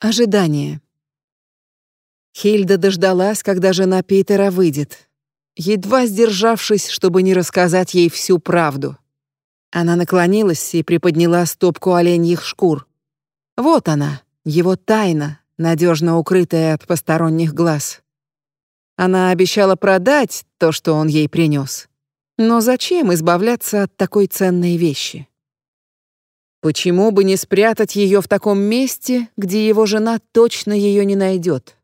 Ожидание. Хильда дождалась, когда жена Питера выйдет, едва сдержавшись, чтобы не рассказать ей всю правду. Она наклонилась и приподняла стопку оленьих шкур. Вот она, его тайна, надежно укрытая от посторонних глаз. Она обещала продать то, что он ей принес. Но зачем избавляться от такой ценной вещи? Почему бы не спрятать ее в таком месте, где его жена точно ее не найдет?